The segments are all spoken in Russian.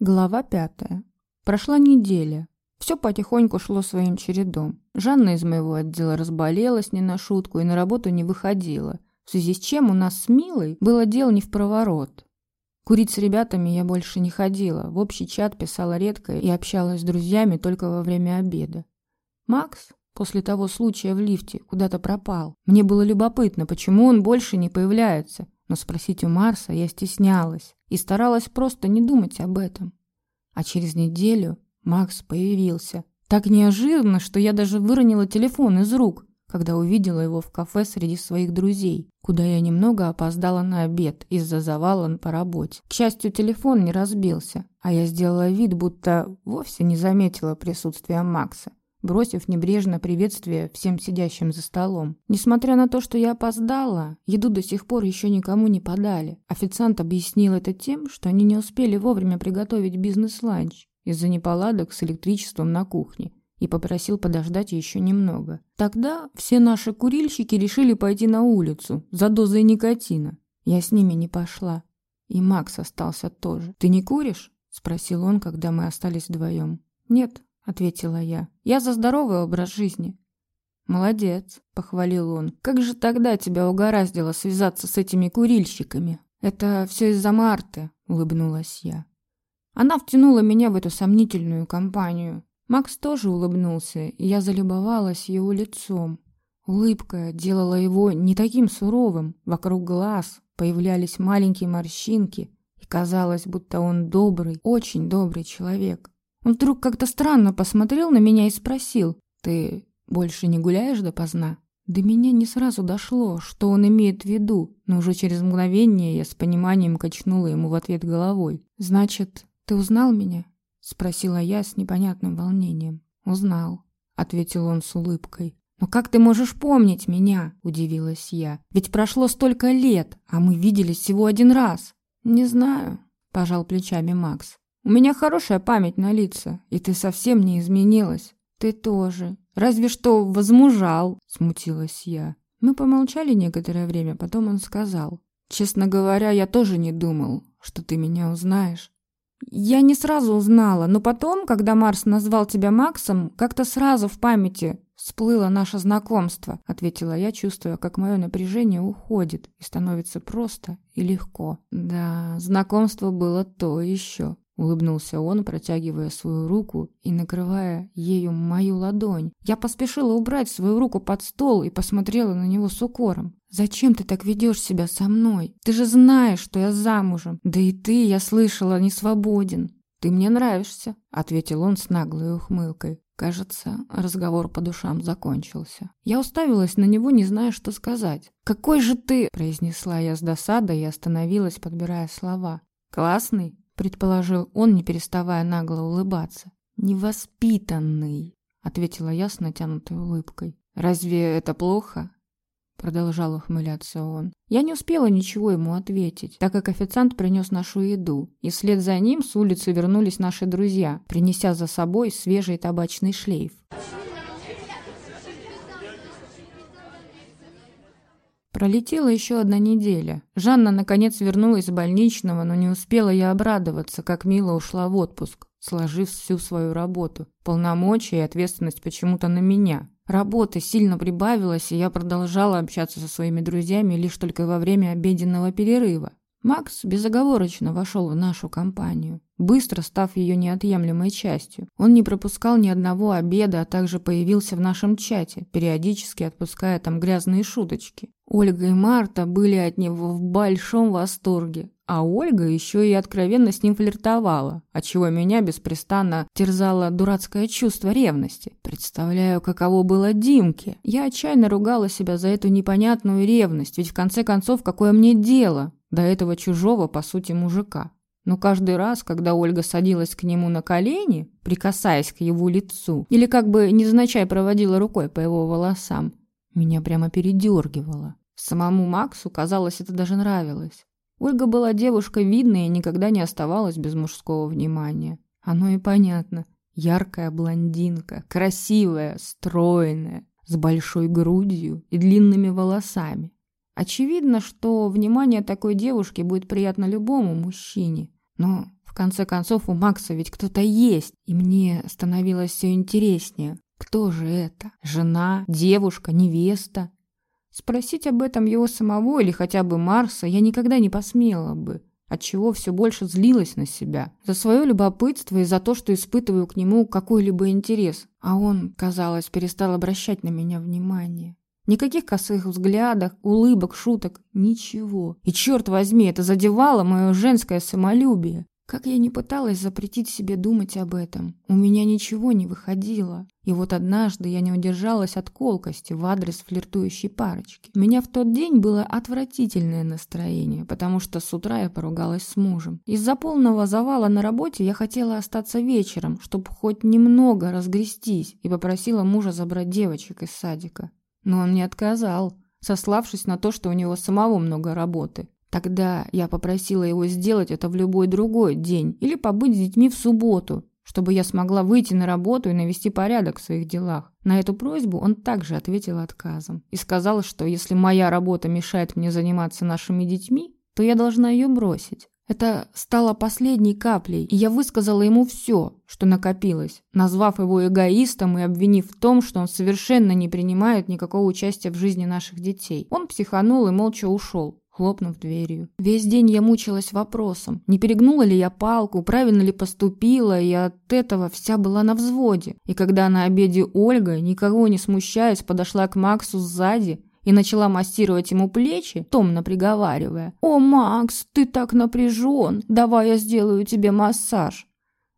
Глава пятая. Прошла неделя. Все потихоньку шло своим чередом. Жанна из моего отдела разболелась не на шутку и на работу не выходила, в связи с чем у нас с Милой было дело не в проворот. Курить с ребятами я больше не ходила, в общий чат писала редко и общалась с друзьями только во время обеда. Макс после того случая в лифте куда-то пропал. Мне было любопытно, почему он больше не появляется, но спросить у Марса я стеснялась и старалась просто не думать об этом. А через неделю Макс появился. Так неожиданно, что я даже выронила телефон из рук, когда увидела его в кафе среди своих друзей, куда я немного опоздала на обед из-за завала по работе. К счастью, телефон не разбился, а я сделала вид, будто вовсе не заметила присутствия Макса бросив небрежно приветствие всем сидящим за столом. Несмотря на то, что я опоздала, еду до сих пор еще никому не подали. Официант объяснил это тем, что они не успели вовремя приготовить бизнес-ланч из-за неполадок с электричеством на кухне и попросил подождать еще немного. Тогда все наши курильщики решили пойти на улицу за дозой никотина. Я с ними не пошла. И Макс остался тоже. «Ты не куришь?» – спросил он, когда мы остались вдвоем. «Нет», ответила я. Я за здоровый образ жизни. Молодец, похвалил он. Как же тогда тебя угораздило связаться с этими курильщиками? Это все из-за Марты, улыбнулась я. Она втянула меня в эту сомнительную компанию. Макс тоже улыбнулся, и я залюбовалась его лицом. Улыбка делала его не таким суровым. Вокруг глаз появлялись маленькие морщинки, и казалось, будто он добрый, очень добрый человек. Вдруг как-то странно посмотрел на меня и спросил, «Ты больше не гуляешь допоздна?» До меня не сразу дошло, что он имеет в виду, но уже через мгновение я с пониманием качнула ему в ответ головой. «Значит, ты узнал меня?» — спросила я с непонятным волнением. «Узнал», — ответил он с улыбкой. «Но как ты можешь помнить меня?» — удивилась я. «Ведь прошло столько лет, а мы виделись всего один раз». «Не знаю», — пожал плечами Макс. У меня хорошая память на лица, и ты совсем не изменилась. Ты тоже. Разве что возмужал, смутилась я. Мы помолчали некоторое время, потом он сказал. Честно говоря, я тоже не думал, что ты меня узнаешь. Я не сразу узнала, но потом, когда Марс назвал тебя Максом, как-то сразу в памяти всплыло наше знакомство, ответила я, чувствуя, как мое напряжение уходит и становится просто и легко. Да, знакомство было то еще. Улыбнулся он, протягивая свою руку и накрывая ею мою ладонь. Я поспешила убрать свою руку под стол и посмотрела на него с укором. «Зачем ты так ведешь себя со мной? Ты же знаешь, что я замужем. Да и ты, я слышала, не свободен». «Ты мне нравишься», — ответил он с наглой ухмылкой. Кажется, разговор по душам закончился. Я уставилась на него, не зная, что сказать. «Какой же ты...» — произнесла я с досадой и остановилась, подбирая слова. «Классный?» Предположил он, не переставая нагло улыбаться. «Невоспитанный», — ответила я с натянутой улыбкой. «Разве это плохо?» Продолжал ухмыляться он. Я не успела ничего ему ответить, так как официант принес нашу еду, и вслед за ним с улицы вернулись наши друзья, принеся за собой свежий табачный шлейф. Пролетела еще одна неделя. Жанна наконец вернулась из больничного, но не успела я обрадоваться, как Мила ушла в отпуск, сложив всю свою работу. Полномочия и ответственность почему-то на меня. Работы сильно прибавилось, и я продолжала общаться со своими друзьями лишь только во время обеденного перерыва. Макс безоговорочно вошел в нашу компанию, быстро став ее неотъемлемой частью. Он не пропускал ни одного обеда, а также появился в нашем чате, периодически отпуская там грязные шуточки. Ольга и Марта были от него в большом восторге, а Ольга еще и откровенно с ним флиртовала, отчего меня беспрестанно терзало дурацкое чувство ревности. Представляю, каково было Димке. Я отчаянно ругала себя за эту непонятную ревность, ведь в конце концов, какое мне дело до этого чужого, по сути, мужика? Но каждый раз, когда Ольга садилась к нему на колени, прикасаясь к его лицу, или как бы незначай проводила рукой по его волосам, меня прямо передергивало. Самому Максу, казалось, это даже нравилось. Ольга была девушкой видной и никогда не оставалась без мужского внимания. Оно и понятно. Яркая блондинка, красивая, стройная, с большой грудью и длинными волосами. Очевидно, что внимание такой девушки будет приятно любому мужчине. Но В конце концов, у Макса ведь кто-то есть, и мне становилось все интереснее. Кто же это? Жена, девушка, невеста? Спросить об этом его самого или хотя бы Марса я никогда не посмела бы, отчего все больше злилась на себя. За свое любопытство и за то, что испытываю к нему какой-либо интерес. А он, казалось, перестал обращать на меня внимание. Никаких косых взглядов, улыбок, шуток, ничего. И черт возьми, это задевало мое женское самолюбие. Как я не пыталась запретить себе думать об этом, у меня ничего не выходило. И вот однажды я не удержалась от колкости в адрес флиртующей парочки. У меня в тот день было отвратительное настроение, потому что с утра я поругалась с мужем. Из-за полного завала на работе я хотела остаться вечером, чтобы хоть немного разгрестись, и попросила мужа забрать девочек из садика. Но он не отказал, сославшись на то, что у него самого много работы. Тогда я попросила его сделать это в любой другой день или побыть с детьми в субботу, чтобы я смогла выйти на работу и навести порядок в своих делах. На эту просьбу он также ответил отказом и сказал, что если моя работа мешает мне заниматься нашими детьми, то я должна ее бросить. Это стало последней каплей, и я высказала ему все, что накопилось, назвав его эгоистом и обвинив в том, что он совершенно не принимает никакого участия в жизни наших детей. Он психанул и молча ушел хлопнув дверью. Весь день я мучилась вопросом, не перегнула ли я палку, правильно ли поступила, и от этого вся была на взводе. И когда на обеде Ольга, никого не смущаясь, подошла к Максу сзади и начала массировать ему плечи, томно приговаривая, «О, Макс, ты так напряжен, давай я сделаю тебе массаж».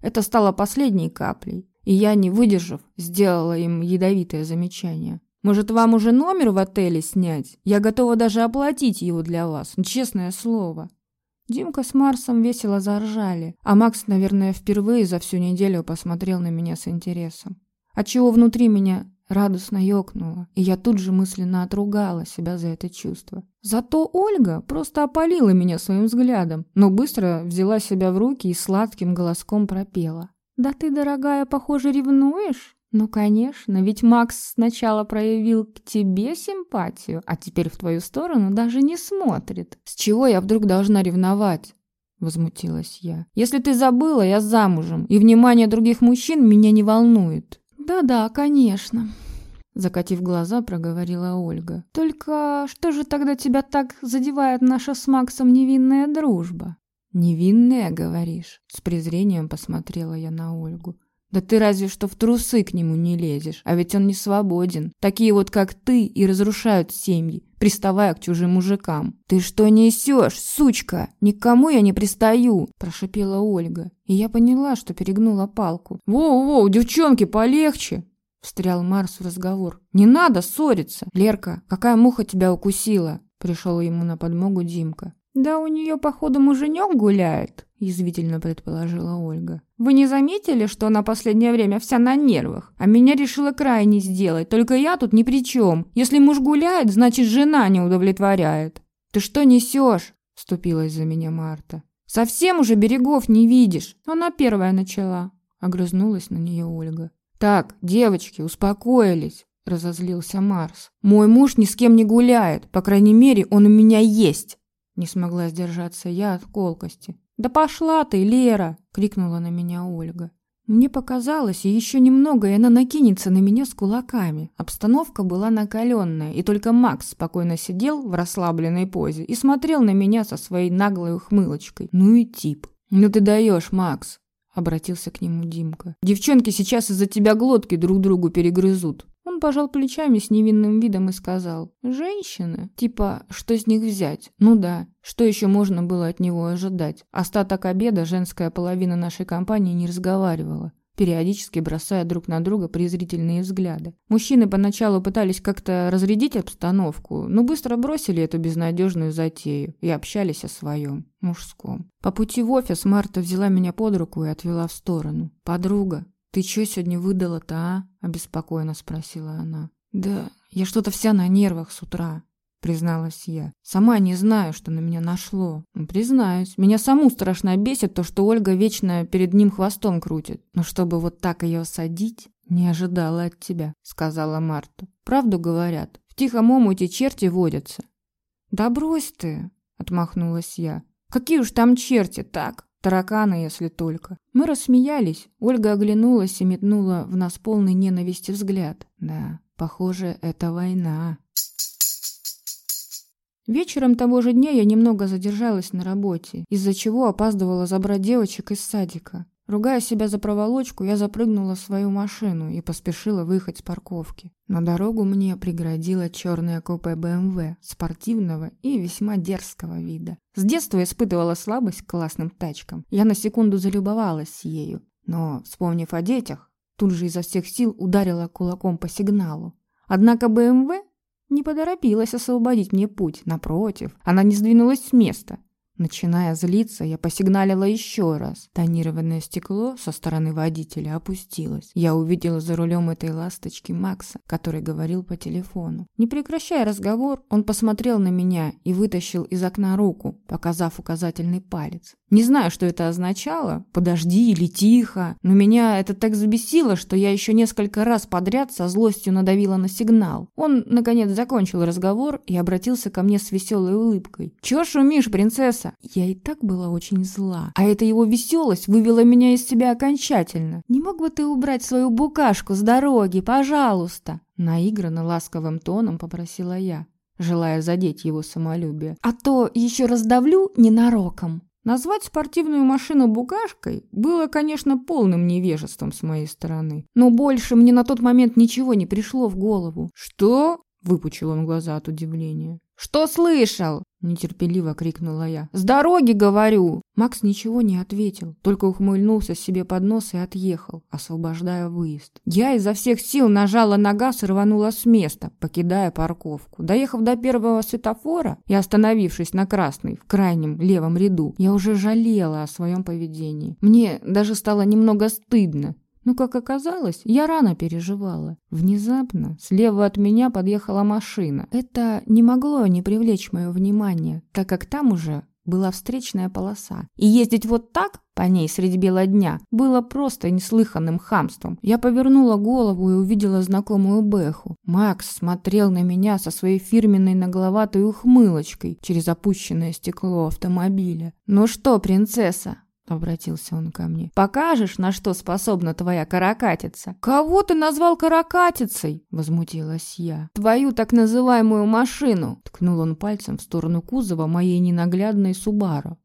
Это стало последней каплей, и я, не выдержав, сделала им ядовитое замечание. Может, вам уже номер в отеле снять? Я готова даже оплатить его для вас, честное слово». Димка с Марсом весело заржали, а Макс, наверное, впервые за всю неделю посмотрел на меня с интересом. Отчего внутри меня радостно ёкнуло, и я тут же мысленно отругала себя за это чувство. Зато Ольга просто опалила меня своим взглядом, но быстро взяла себя в руки и сладким голоском пропела. «Да ты, дорогая, похоже, ревнуешь?» «Ну, конечно, ведь Макс сначала проявил к тебе симпатию, а теперь в твою сторону даже не смотрит. С чего я вдруг должна ревновать?» Возмутилась я. «Если ты забыла, я замужем, и внимание других мужчин меня не волнует». «Да-да, конечно», Закатив глаза, проговорила Ольга. «Только что же тогда тебя так задевает наша с Максом невинная дружба?» «Невинная, говоришь?» С презрением посмотрела я на Ольгу. Да ты разве что в трусы к нему не лезешь, а ведь он не свободен. Такие вот, как ты, и разрушают семьи, приставая к чужим мужикам. «Ты что несешь, сучка? Никому я не пристаю!» – прошипела Ольга. И я поняла, что перегнула палку. «Воу-воу, девчонки, полегче!» – встрял Марс в разговор. «Не надо ссориться! Лерка, какая муха тебя укусила?» – пришел ему на подмогу Димка. «Да у нее, походу, муженек гуляет», — язвительно предположила Ольга. «Вы не заметили, что она последнее время вся на нервах? А меня решила крайне сделать, только я тут ни при чем. Если муж гуляет, значит, жена не удовлетворяет». «Ты что несешь?» — вступилась за меня Марта. «Совсем уже берегов не видишь». Она первая начала. Огрызнулась на нее Ольга. «Так, девочки, успокоились», — разозлился Марс. «Мой муж ни с кем не гуляет. По крайней мере, он у меня есть». Не смогла сдержаться я от колкости. «Да пошла ты, Лера!» — крикнула на меня Ольга. Мне показалось, и еще немного, и она накинется на меня с кулаками. Обстановка была накаленная, и только Макс спокойно сидел в расслабленной позе и смотрел на меня со своей наглой ухмылочкой. Ну и тип. «Ну ты даешь, Макс!» — обратился к нему Димка. «Девчонки сейчас из-за тебя глотки друг другу перегрызут пожал плечами с невинным видом и сказал. «Женщины? Типа, что с них взять? Ну да, что еще можно было от него ожидать? Остаток обеда женская половина нашей компании не разговаривала периодически бросая друг на друга презрительные взгляды. Мужчины поначалу пытались как-то разрядить обстановку, но быстро бросили эту безнадежную затею и общались о своем, мужском. По пути в офис Марта взяла меня под руку и отвела в сторону. «Подруга, «Ты чё сегодня выдала-то, а?» – обеспокоенно спросила она. «Да, я что-то вся на нервах с утра», – призналась я. «Сама не знаю, что на меня нашло. Ну, признаюсь, меня саму страшно бесит то, что Ольга вечно перед ним хвостом крутит. Но чтобы вот так ее садить, не ожидала от тебя», – сказала Марта. «Правду говорят, в тихом омуте черти водятся». «Да брось ты», – отмахнулась я. «Какие уж там черти, так? Тараканы, если только. Мы рассмеялись. Ольга оглянулась и метнула в нас полный ненависти взгляд. Да, похоже, это война. Вечером того же дня я немного задержалась на работе, из-за чего опаздывала забрать девочек из садика. Ругая себя за проволочку, я запрыгнула в свою машину и поспешила выехать с парковки. На дорогу мне преградила черная купе БМВ спортивного и весьма дерзкого вида. С детства испытывала слабость к классным тачкам. Я на секунду залюбовалась ею, но, вспомнив о детях, тут же изо всех сил ударила кулаком по сигналу. Однако БМВ не поторопилась освободить мне путь. Напротив, она не сдвинулась с места. Начиная злиться, я посигналила еще раз. Тонированное стекло со стороны водителя опустилось. Я увидела за рулем этой ласточки Макса, который говорил по телефону. Не прекращая разговор, он посмотрел на меня и вытащил из окна руку, показав указательный палец. Не знаю, что это означало, подожди или тихо, но меня это так взбесило, что я еще несколько раз подряд со злостью надавила на сигнал. Он, наконец, закончил разговор и обратился ко мне с веселой улыбкой. «Чё шумишь, принцесса?» Я и так была очень зла, а эта его веселость вывела меня из себя окончательно. «Не мог бы ты убрать свою букашку с дороги, пожалуйста?» Наигранно ласковым тоном попросила я желая задеть его самолюбие. «А то еще раздавлю ненароком». Назвать спортивную машину букашкой было, конечно, полным невежеством с моей стороны. Но больше мне на тот момент ничего не пришло в голову. «Что?» – выпучил он глаза от удивления. «Что слышал?» – нетерпеливо крикнула я. «С дороги, говорю!» Макс ничего не ответил, только ухмыльнулся себе под нос и отъехал, освобождая выезд. Я изо всех сил нажала на газ и рванула с места, покидая парковку. Доехав до первого светофора и остановившись на красной, в крайнем левом ряду, я уже жалела о своем поведении. Мне даже стало немного стыдно. Но, как оказалось, я рано переживала. Внезапно слева от меня подъехала машина. Это не могло не привлечь мое внимание, так как там уже была встречная полоса. И ездить вот так по ней среди бела дня было просто неслыханным хамством. Я повернула голову и увидела знакомую Бэху. Макс смотрел на меня со своей фирменной нагловатой ухмылочкой через опущенное стекло автомобиля. «Ну что, принцесса, Обратился он ко мне. «Покажешь, на что способна твоя каракатица?» «Кого ты назвал каракатицей?» Возмутилась я. «Твою так называемую машину!» Ткнул он пальцем в сторону кузова моей ненаглядной Субару.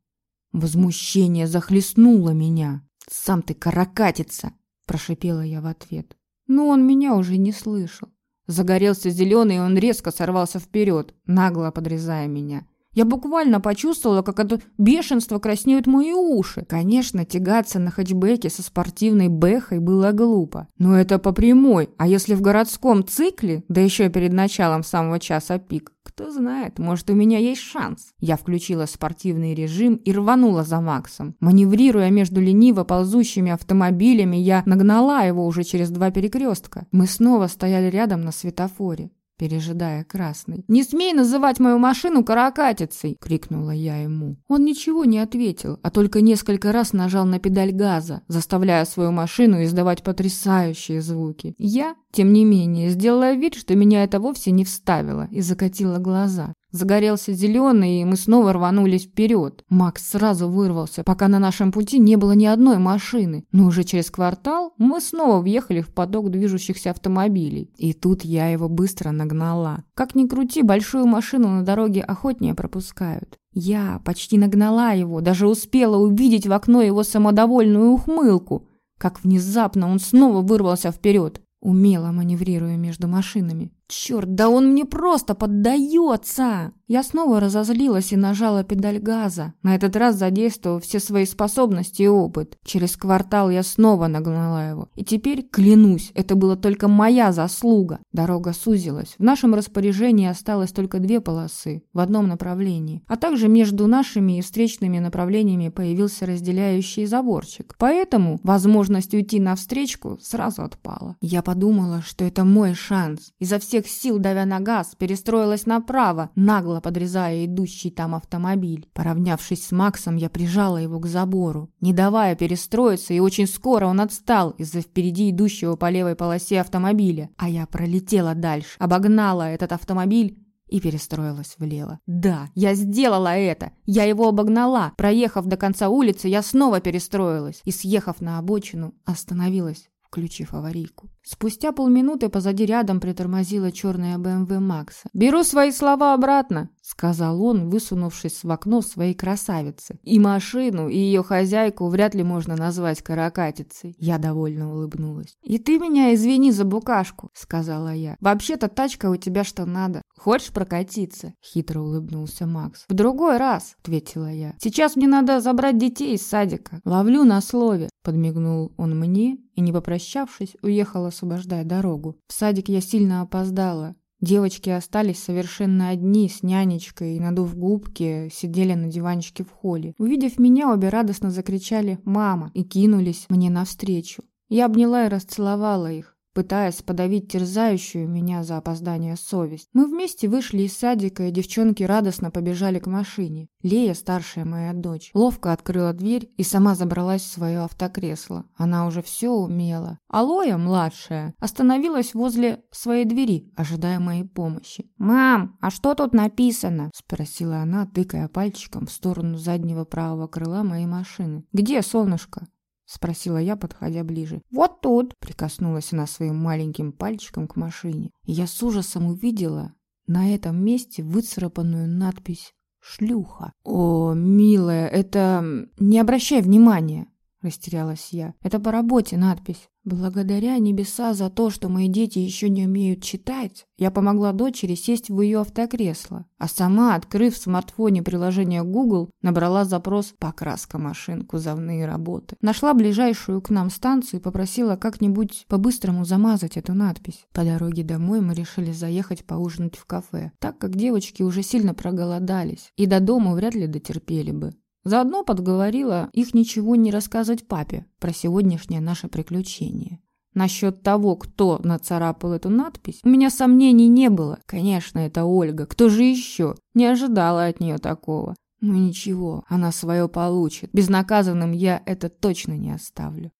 Возмущение захлестнуло меня. «Сам ты каракатица!» Прошипела я в ответ. Но он меня уже не слышал. Загорелся зеленый, и он резко сорвался вперед, нагло подрезая меня. Я буквально почувствовала, как это бешенство краснеют мои уши. Конечно, тягаться на хэтчбеке со спортивной бэхой было глупо. Но это по прямой. А если в городском цикле, да еще перед началом самого часа пик, кто знает, может, у меня есть шанс. Я включила спортивный режим и рванула за Максом. Маневрируя между лениво ползущими автомобилями, я нагнала его уже через два перекрестка. Мы снова стояли рядом на светофоре пережидая красный. «Не смей называть мою машину каракатицей!» — крикнула я ему. Он ничего не ответил, а только несколько раз нажал на педаль газа, заставляя свою машину издавать потрясающие звуки. Я, тем не менее, сделала вид, что меня это вовсе не вставило, и закатила глаза. Загорелся зеленый, и мы снова рванулись вперед. Макс сразу вырвался, пока на нашем пути не было ни одной машины. Но уже через квартал мы снова въехали в поток движущихся автомобилей. И тут я его быстро нагнала. Как ни крути, большую машину на дороге охотнее пропускают. Я почти нагнала его, даже успела увидеть в окно его самодовольную ухмылку. Как внезапно он снова вырвался вперед умело маневрируя между машинами. «Черт, да он мне просто поддается!» Я снова разозлилась и нажала педаль газа, на этот раз задействовав все свои способности и опыт. Через квартал я снова нагнала его. И теперь, клянусь, это была только моя заслуга. Дорога сузилась. В нашем распоряжении осталось только две полосы в одном направлении. А также между нашими и встречными направлениями появился разделяющий заборчик. Поэтому возможность уйти навстречку сразу отпала. Я подумала, что это мой шанс. Изо всех всех сил давя на газ, перестроилась направо, нагло подрезая идущий там автомобиль. Поравнявшись с Максом, я прижала его к забору, не давая перестроиться, и очень скоро он отстал из-за впереди идущего по левой полосе автомобиля. А я пролетела дальше, обогнала этот автомобиль и перестроилась влево. Да, я сделала это! Я его обогнала! Проехав до конца улицы, я снова перестроилась и, съехав на обочину, остановилась включив аварийку. Спустя полминуты позади рядом притормозила черная БМВ Макса. «Беру свои слова обратно», — сказал он, высунувшись в окно своей красавицы. «И машину, и ее хозяйку вряд ли можно назвать каракатицей». Я довольно улыбнулась. «И ты меня извини за букашку», — сказала я. «Вообще-то тачка у тебя что надо. Хочешь прокатиться?» — хитро улыбнулся Макс. «В другой раз», — ответила я. «Сейчас мне надо забрать детей из садика. Ловлю на слове», — подмигнул он мне и, не попрощавшись, уехал освобождая дорогу. В садик я сильно опоздала. Девочки остались совершенно одни с нянечкой и, надув губки, сидели на диванчике в холле. Увидев меня, обе радостно закричали «Мама!» и кинулись мне навстречу. Я обняла и расцеловала их пытаясь подавить терзающую меня за опоздание совесть. Мы вместе вышли из садика, и девчонки радостно побежали к машине. Лея, старшая моя дочь, ловко открыла дверь и сама забралась в свое автокресло. Она уже все умела. А Лоя, младшая, остановилась возле своей двери, ожидая моей помощи. «Мам, а что тут написано?» – спросила она, тыкая пальчиком в сторону заднего правого крыла моей машины. «Где солнышко?» — спросила я, подходя ближе. «Вот тут!» — прикоснулась она своим маленьким пальчиком к машине. И я с ужасом увидела на этом месте выцарапанную надпись «Шлюха». «О, милая, это... Не обращай внимания!» — растерялась я. «Это по работе надпись». Благодаря небеса за то, что мои дети еще не умеют читать, я помогла дочери сесть в ее автокресло, а сама, открыв в смартфоне приложение Google, набрала запрос «покраска машин, кузовные работы». Нашла ближайшую к нам станцию и попросила как-нибудь по-быстрому замазать эту надпись. По дороге домой мы решили заехать поужинать в кафе, так как девочки уже сильно проголодались и до дома вряд ли дотерпели бы. Заодно подговорила их ничего не рассказывать папе про сегодняшнее наше приключение. Насчет того, кто нацарапал эту надпись, у меня сомнений не было. Конечно, это Ольга. Кто же еще? Не ожидала от нее такого. Ну ничего, она свое получит. Безнаказанным я это точно не оставлю.